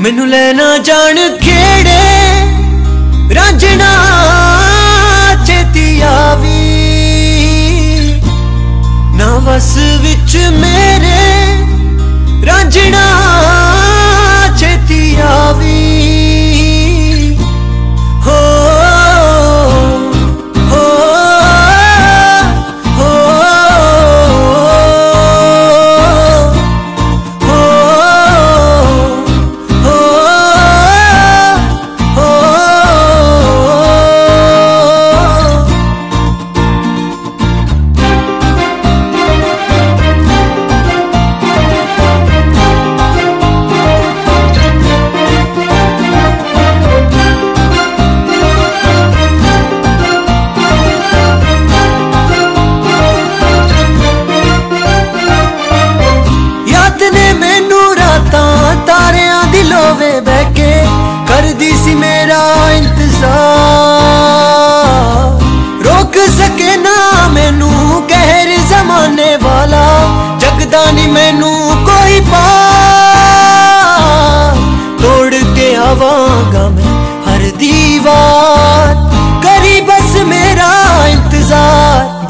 ਮੈਨੂੰ ਲੈ ਨਾ ਜਾਣ ਖੇੜੇ ਰਾਂਝਣਾ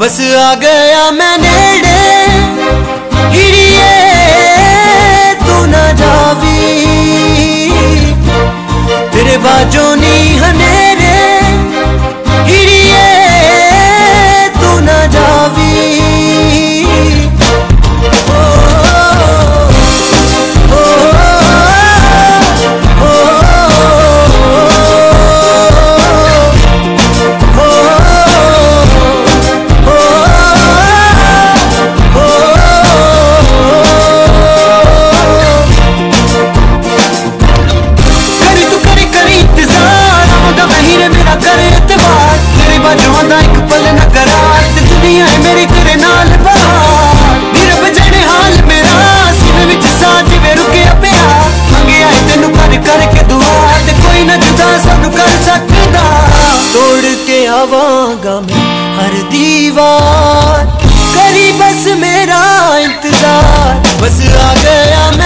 बस आ गया मैं नेड़े। आवागा मैं हर दीवार करी बस मेरा इंतज़ार बस आ गया मैं